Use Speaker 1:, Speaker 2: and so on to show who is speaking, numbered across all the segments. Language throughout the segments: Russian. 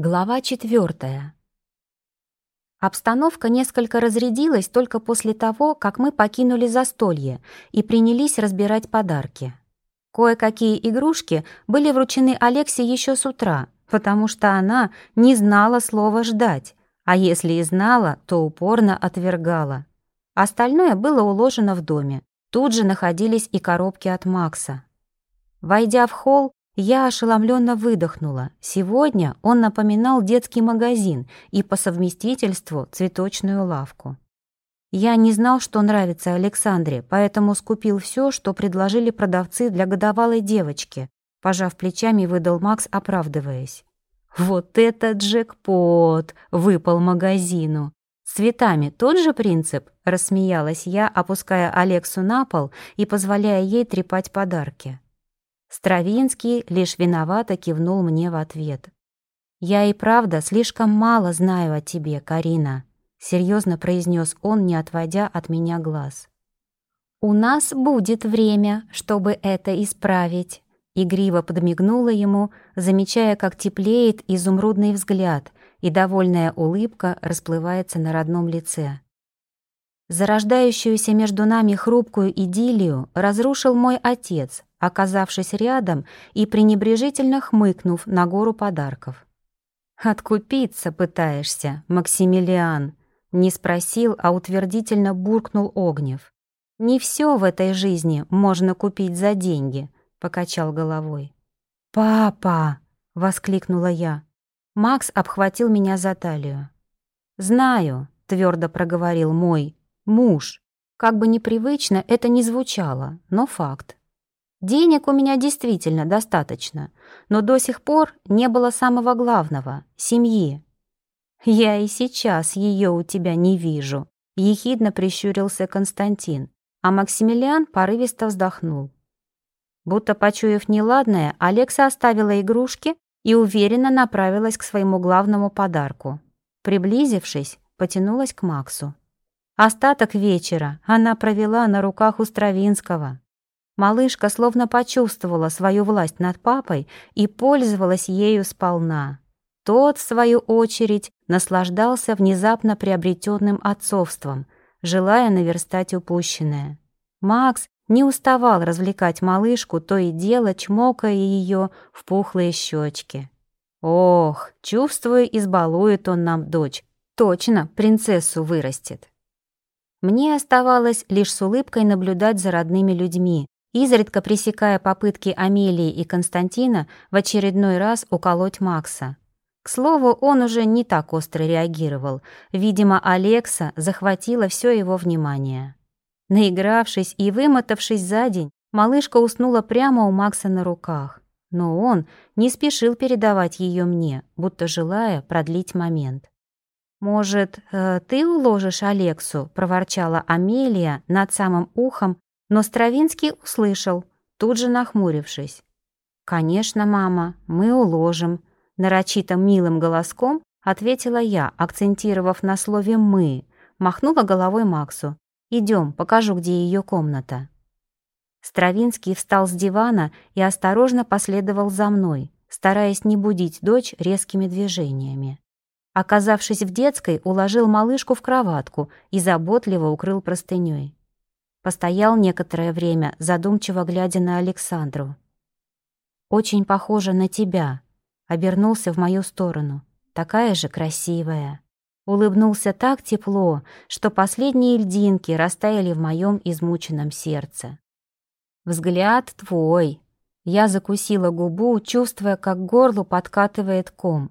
Speaker 1: Глава четвертая. Обстановка несколько разрядилась только после того, как мы покинули застолье и принялись разбирать подарки. Кое-какие игрушки были вручены Алексе еще с утра, потому что она не знала слова «ждать», а если и знала, то упорно отвергала. Остальное было уложено в доме. Тут же находились и коробки от Макса. Войдя в холл, я ошеломленно выдохнула. Сегодня он напоминал детский магазин и по совместительству цветочную лавку. Я не знал, что нравится Александре, поэтому скупил все, что предложили продавцы для годовалой девочки. Пожав плечами, выдал Макс, оправдываясь. «Вот это джекпот!» — выпал магазину. «С цветами тот же принцип?» — рассмеялась я, опуская Алексу на пол и позволяя ей трепать подарки. Стравинский лишь виновато кивнул мне в ответ. «Я и правда слишком мало знаю о тебе, Карина», — серьезно произнес он, не отводя от меня глаз. «У нас будет время, чтобы это исправить», — игриво подмигнула ему, замечая, как теплеет изумрудный взгляд, и довольная улыбка расплывается на родном лице. Зарождающуюся между нами хрупкую идиллию разрушил мой отец, оказавшись рядом и пренебрежительно хмыкнув на гору подарков. «Откупиться пытаешься, Максимилиан?» Не спросил, а утвердительно буркнул Огнев. «Не все в этой жизни можно купить за деньги», — покачал головой. «Папа!» — воскликнула я. Макс обхватил меня за талию. «Знаю», — твердо проговорил мой муж. Как бы непривычно это ни звучало, но факт. Денег у меня действительно достаточно, но до сих пор не было самого главного — семьи. «Я и сейчас ее у тебя не вижу», — ехидно прищурился Константин, а Максимилиан порывисто вздохнул. Будто почуяв неладное, Алекса оставила игрушки и уверенно направилась к своему главному подарку. Приблизившись, потянулась к Максу. Остаток вечера она провела на руках у Стравинского. Малышка словно почувствовала свою власть над папой и пользовалась ею сполна. Тот, в свою очередь, наслаждался внезапно приобретенным отцовством, желая наверстать упущенное. Макс не уставал развлекать малышку, то и дело чмокая ее в пухлые щечки. Ох, чувствую, избалует он нам дочь. Точно, принцессу вырастет. Мне оставалось лишь с улыбкой наблюдать за родными людьми, изредка пресекая попытки Амелии и Константина в очередной раз уколоть Макса. К слову, он уже не так остро реагировал. Видимо, Алекса захватила все его внимание. Наигравшись и вымотавшись за день, малышка уснула прямо у Макса на руках. Но он не спешил передавать ее мне, будто желая продлить момент. «Может, э, ты уложишь Алексу?» — проворчала Амелия над самым ухом но Стравинский услышал, тут же нахмурившись. «Конечно, мама, мы уложим», — нарочито милым голоском ответила я, акцентировав на слове «мы», махнула головой Максу. «Идем, покажу, где ее комната». Стравинский встал с дивана и осторожно последовал за мной, стараясь не будить дочь резкими движениями. Оказавшись в детской, уложил малышку в кроватку и заботливо укрыл простыней. Постоял некоторое время, задумчиво глядя на Александру. «Очень похожа на тебя», — обернулся в мою сторону. «Такая же красивая». Улыбнулся так тепло, что последние льдинки растаяли в моем измученном сердце. «Взгляд твой», я закусила губу, чувствуя, как горлу подкатывает ком.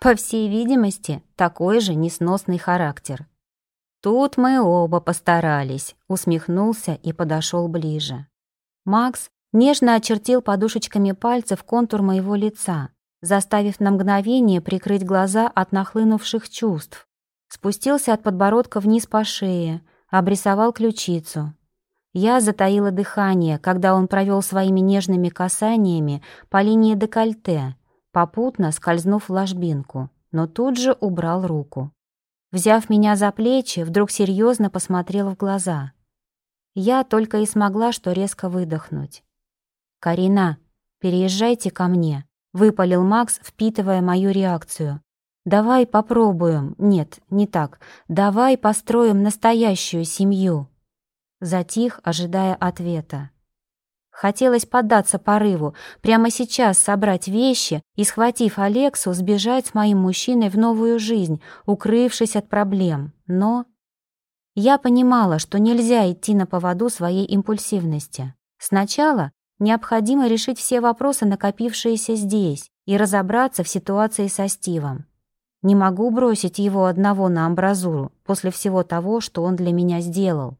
Speaker 1: По всей видимости, такой же несносный характер. «Тут мы оба постарались», — усмехнулся и подошел ближе. Макс нежно очертил подушечками пальцев контур моего лица, заставив на мгновение прикрыть глаза от нахлынувших чувств. Спустился от подбородка вниз по шее, обрисовал ключицу. Я затаила дыхание, когда он провел своими нежными касаниями по линии декольте, попутно скользнув в ложбинку, но тут же убрал руку. Взяв меня за плечи, вдруг серьезно посмотрел в глаза. Я только и смогла что резко выдохнуть. «Карина, переезжайте ко мне», — выпалил Макс, впитывая мою реакцию. Давай попробуем. Нет, не так. Давай построим настоящую семью. Затих, ожидая ответа. Хотелось поддаться порыву, прямо сейчас собрать вещи и, схватив Алексу, сбежать с моим мужчиной в новую жизнь, укрывшись от проблем. Но я понимала, что нельзя идти на поводу своей импульсивности. Сначала необходимо решить все вопросы, накопившиеся здесь, и разобраться в ситуации со Стивом. Не могу бросить его одного на амбразуру после всего того, что он для меня сделал.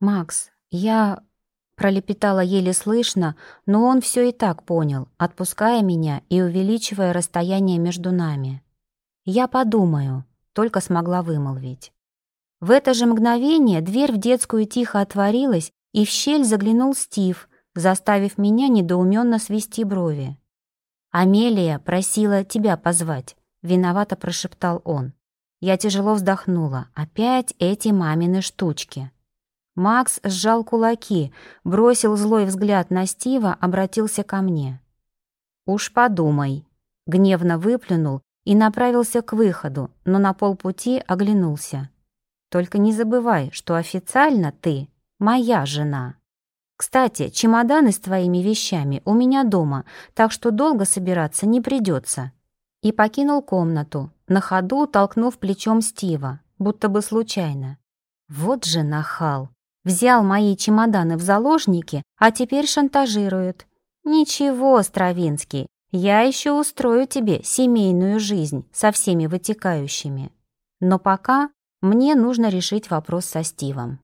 Speaker 1: «Макс, я пролепетала еле слышно, но он все и так понял, отпуская меня и увеличивая расстояние между нами. «Я подумаю», — только смогла вымолвить. В это же мгновение дверь в детскую тихо отворилась, и в щель заглянул Стив, заставив меня недоуменно свести брови. «Амелия просила тебя позвать», — виновато прошептал он. Я тяжело вздохнула. Опять эти мамины штучки. Макс сжал кулаки, бросил злой взгляд на Стива, обратился ко мне. «Уж подумай», — гневно выплюнул и направился к выходу, но на полпути оглянулся. «Только не забывай, что официально ты моя жена. Кстати, чемоданы с твоими вещами у меня дома, так что долго собираться не придется». И покинул комнату, на ходу толкнув плечом Стива, будто бы случайно. Вот же нахал. Взял мои чемоданы в заложники, а теперь шантажирует. Ничего, Стравинский, я еще устрою тебе семейную жизнь со всеми вытекающими. Но пока мне нужно решить вопрос со Стивом.